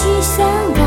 去想。